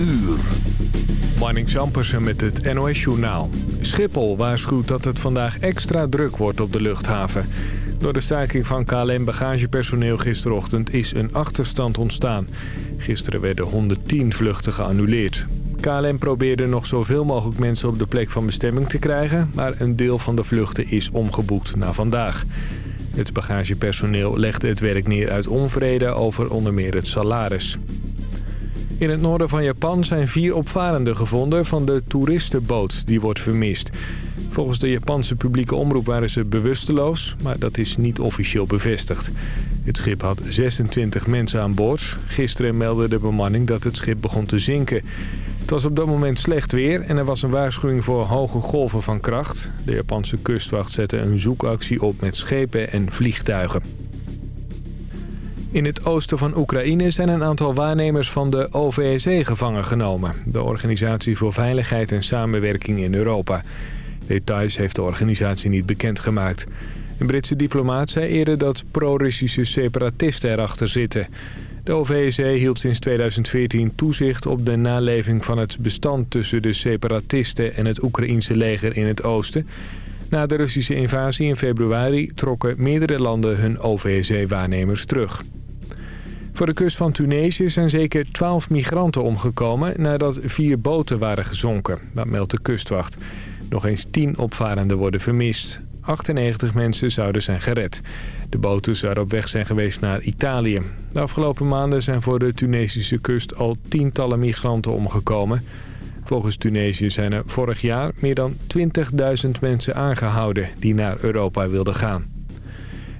uur. Zampersen met het NOS-journaal. Schiphol waarschuwt dat het vandaag extra druk wordt op de luchthaven. Door de staking van KLM bagagepersoneel gisterochtend is een achterstand ontstaan. Gisteren werden 110 vluchten geannuleerd. KLM probeerde nog zoveel mogelijk mensen op de plek van bestemming te krijgen... maar een deel van de vluchten is omgeboekt naar vandaag. Het bagagepersoneel legde het werk neer uit onvrede over onder meer het salaris. In het noorden van Japan zijn vier opvarenden gevonden van de toeristenboot die wordt vermist. Volgens de Japanse publieke omroep waren ze bewusteloos, maar dat is niet officieel bevestigd. Het schip had 26 mensen aan boord. Gisteren meldde de bemanning dat het schip begon te zinken. Het was op dat moment slecht weer en er was een waarschuwing voor hoge golven van kracht. De Japanse kustwacht zette een zoekactie op met schepen en vliegtuigen. In het oosten van Oekraïne zijn een aantal waarnemers van de OVSE gevangen genomen. De Organisatie voor Veiligheid en Samenwerking in Europa. Details heeft de organisatie niet bekendgemaakt. Een Britse diplomaat zei eerder dat pro-Russische separatisten erachter zitten. De OVSE hield sinds 2014 toezicht op de naleving van het bestand tussen de separatisten en het Oekraïense leger in het oosten. Na de Russische invasie in februari trokken meerdere landen hun OVSE-waarnemers terug. Voor de kust van Tunesië zijn zeker 12 migranten omgekomen nadat vier boten waren gezonken. Dat meldt de kustwacht. Nog eens 10 opvarenden worden vermist. 98 mensen zouden zijn gered. De boten zouden op weg zijn geweest naar Italië. De afgelopen maanden zijn voor de Tunesische kust al tientallen migranten omgekomen. Volgens Tunesië zijn er vorig jaar meer dan 20.000 mensen aangehouden die naar Europa wilden gaan.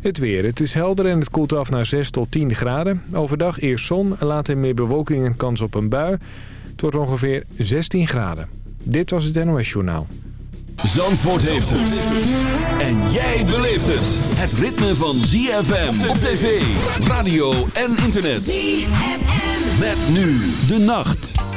Het weer. Het is helder en het koelt af naar 6 tot 10 graden. Overdag eerst zon, later meer bewolking en kans op een bui. Het wordt ongeveer 16 graden. Dit was het NOS Journaal. Zandvoort heeft het. En jij beleeft het. Het ritme van ZFM op tv, radio en internet. ZFM. Met nu de nacht.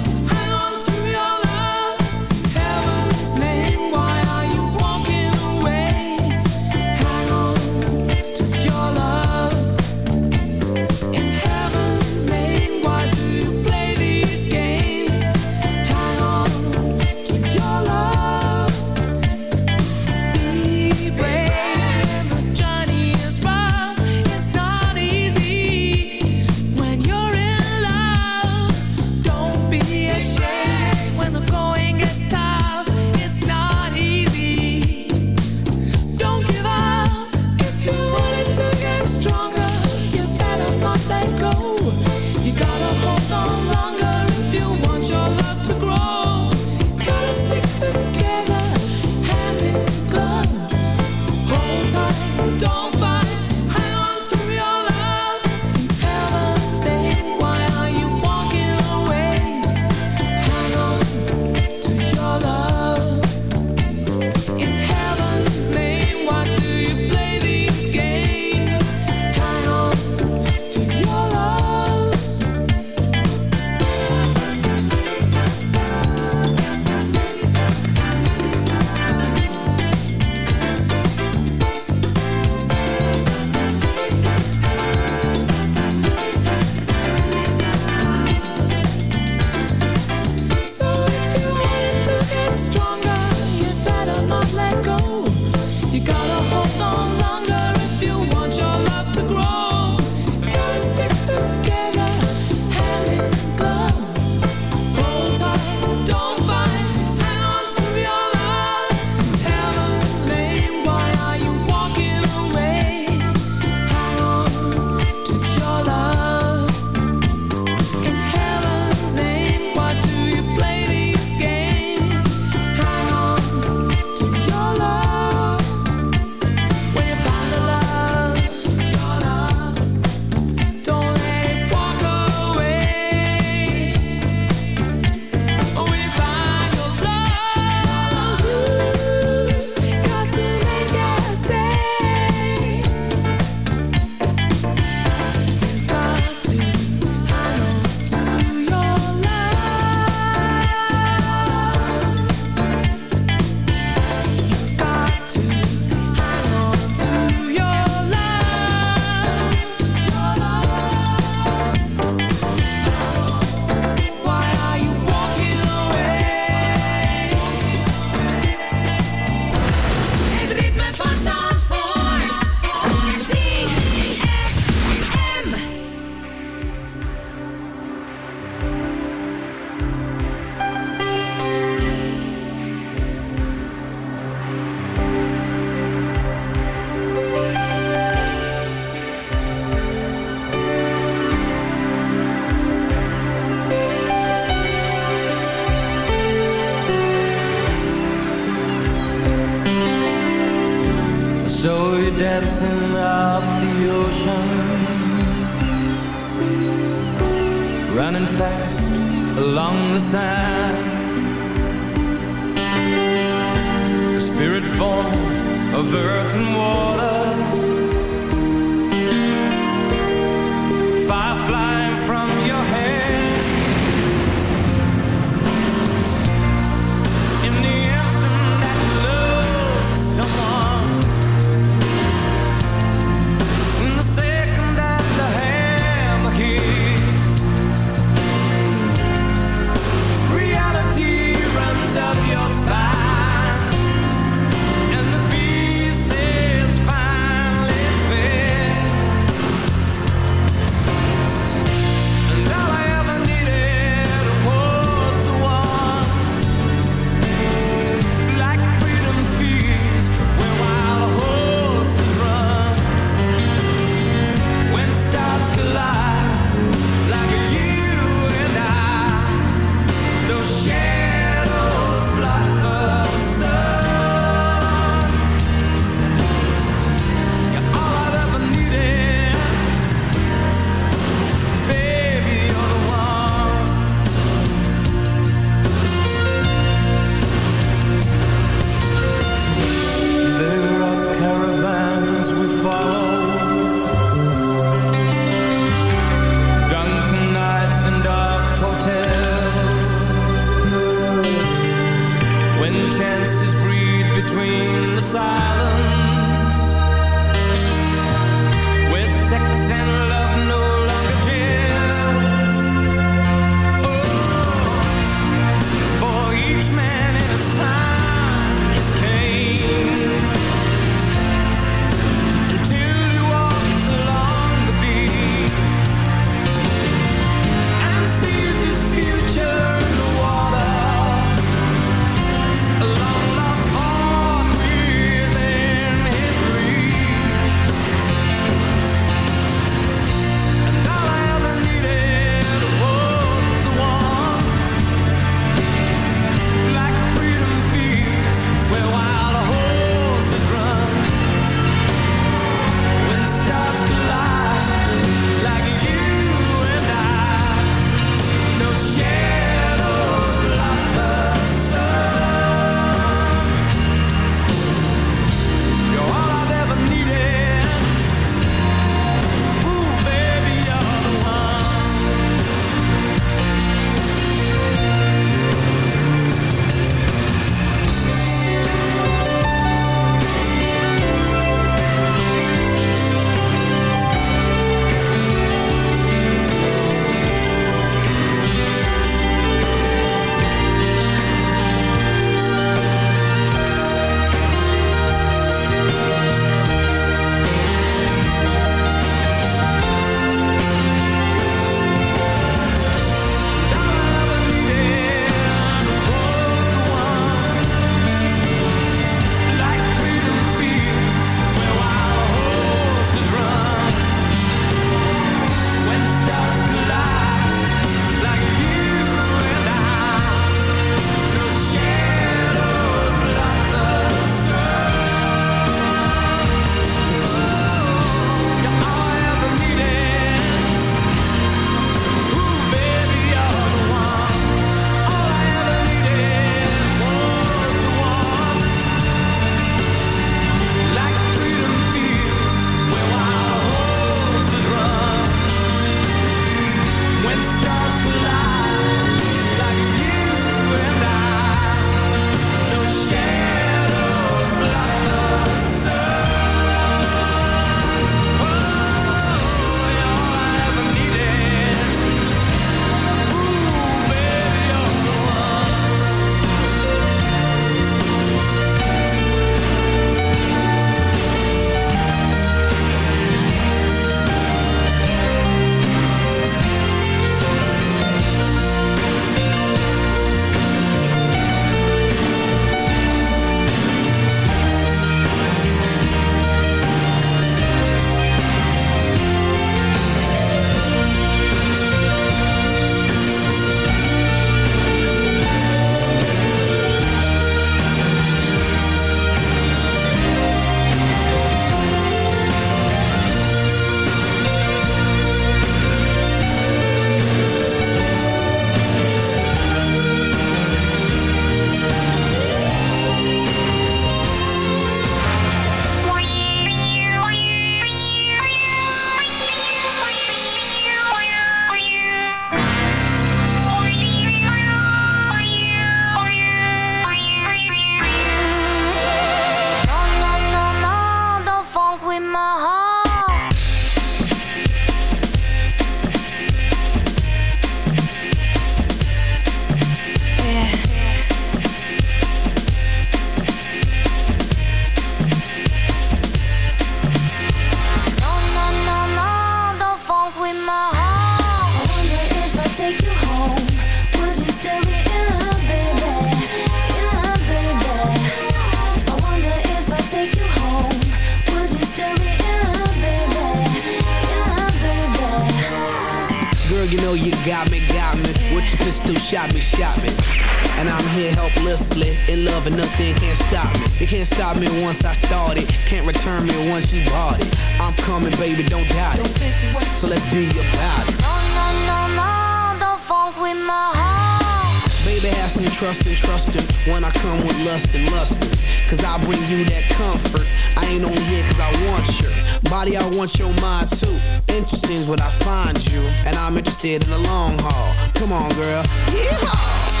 want your mind too. Interesting's what I find you, and I'm interested in the long haul. Come on, girl. Yeehaw!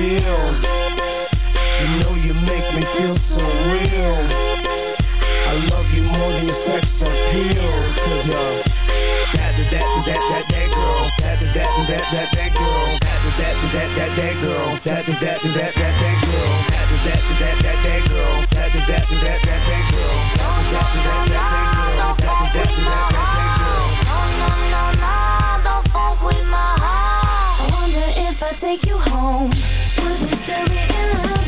feel. You know you make me feel so real I love you more than your sex appeal. Cause you're that, that, that, that, that, that girl. That, that, that, that, that, that girl. That, that, that, that, that girl. That, that, that, that, that, that girl. That, that, that, that, that girl. That, that, that, that, that, girl. That, that, that, that, that girl. That, that, that, that, that girl. No, no, no, no, don't fuck with my heart. I wonder if I take you home, we're in love.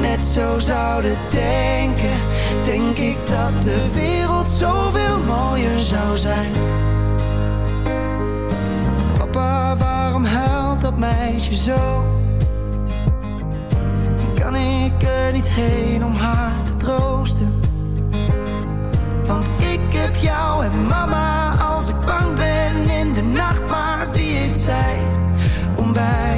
net zo zouden denken Denk ik dat de wereld zoveel mooier zou zijn Papa, waarom huilt dat meisje zo? Kan ik er niet heen om haar te troosten? Want ik heb jou en mama als ik bang ben in de nacht Maar wie heeft zij om bij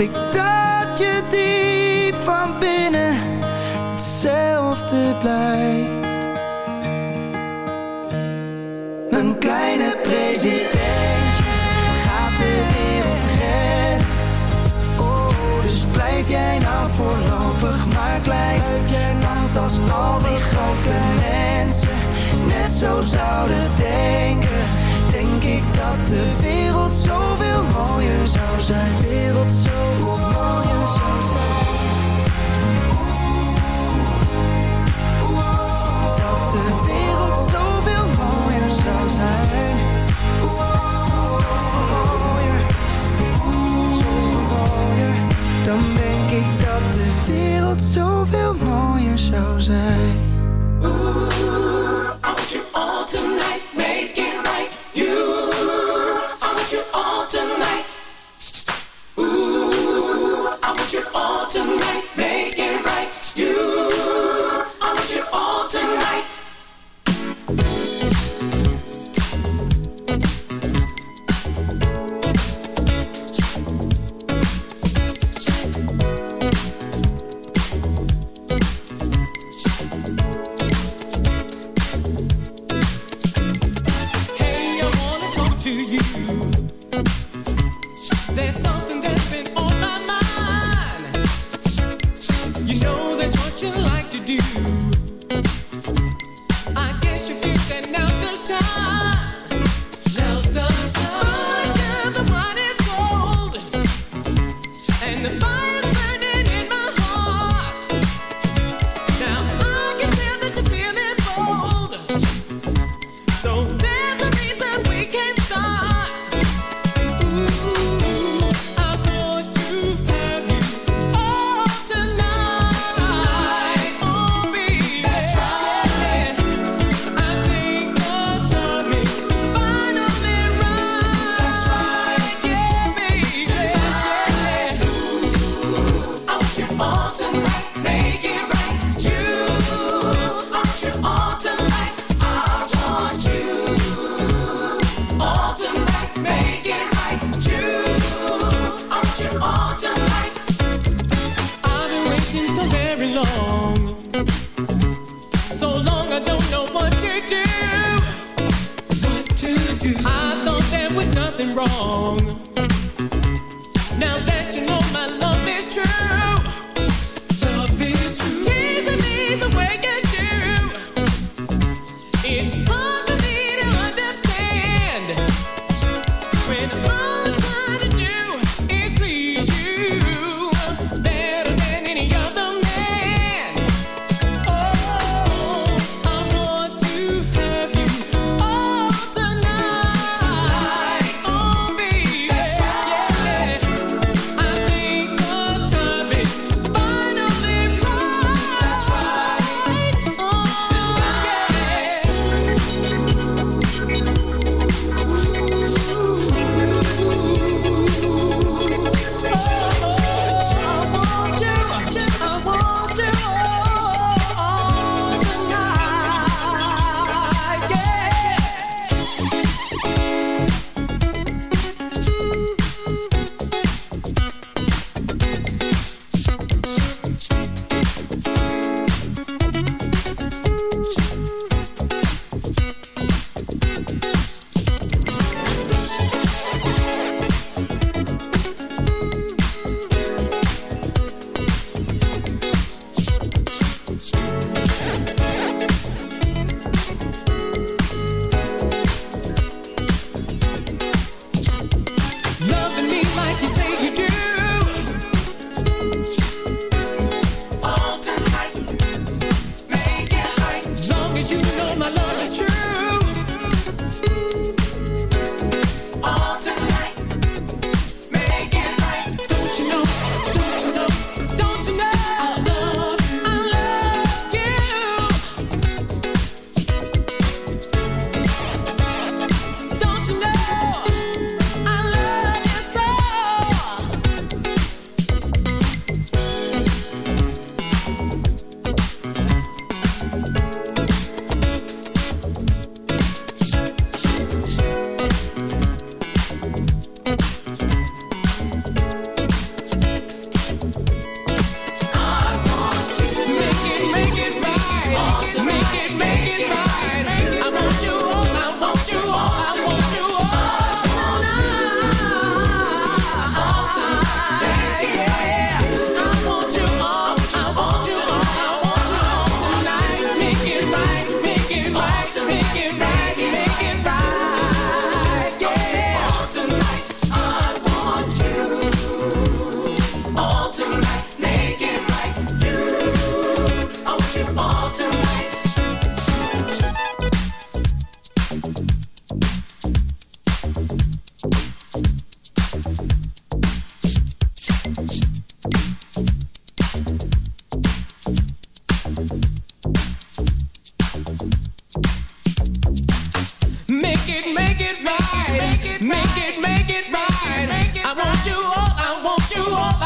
ik dat je diep van binnen hetzelfde blijft. Mijn kleine president gaat de wereld redden. Oh, dus blijf jij nou voorlopig maar klein. Blijf jij nou als al die grote mensen net zo zouden denken dat de wereld zoveel mooier zou zijn. De wereld zoveel mooier zou zijn. Dat de wereld zoveel mooier zou zijn. Dan denk ik dat de wereld zoveel mooier zou zijn. Ooh, I want you all tonight, make it all tonight.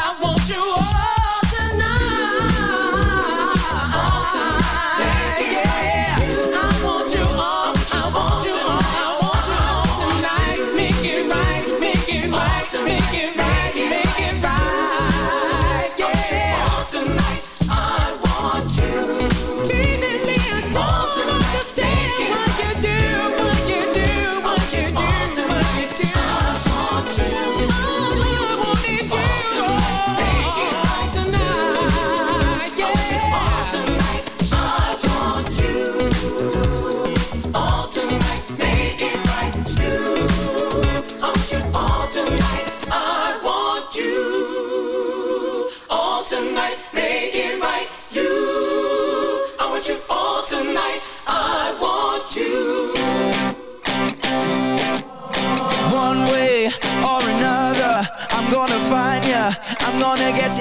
I want you all.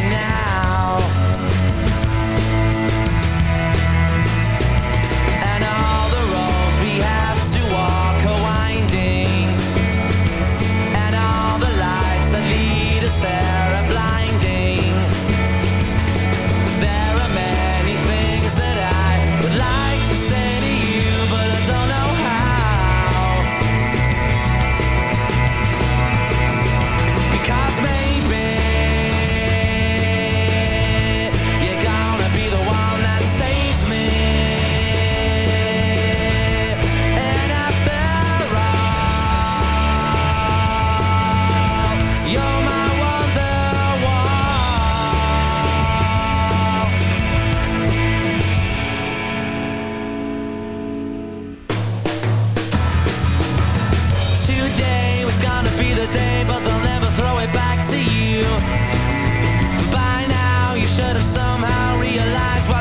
now.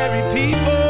ordinary people.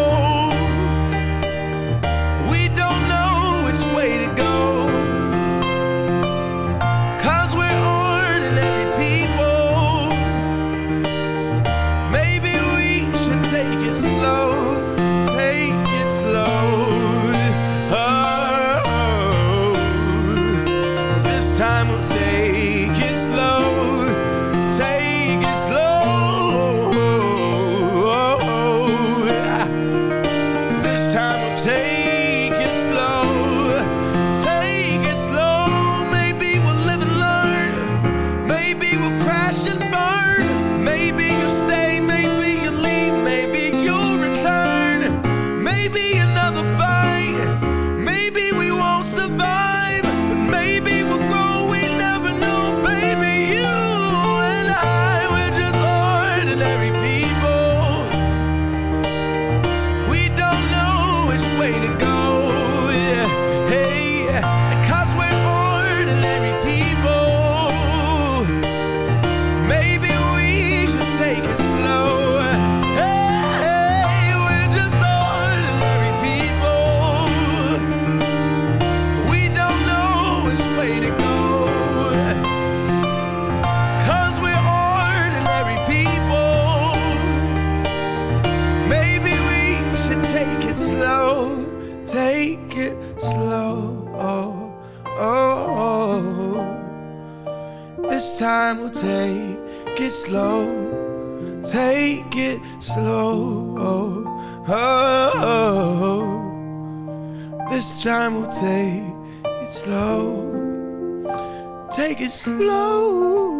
Take it slow. Take it slow.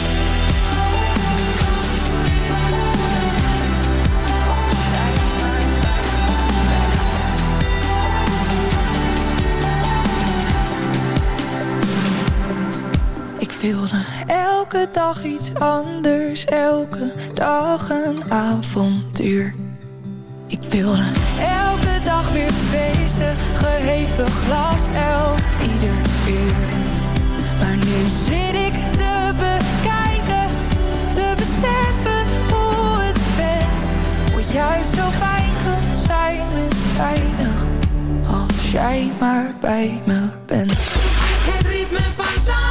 Wilde elke dag iets anders, elke dag een avontuur. Ik wilde elke dag weer feesten, geheven glas elk ieder uur. Maar nu zit ik te bekijken, te beseffen hoe het bent. Hoe juist zo fijn kan zijn met weinig, als jij maar bij me bent. Het ritme van.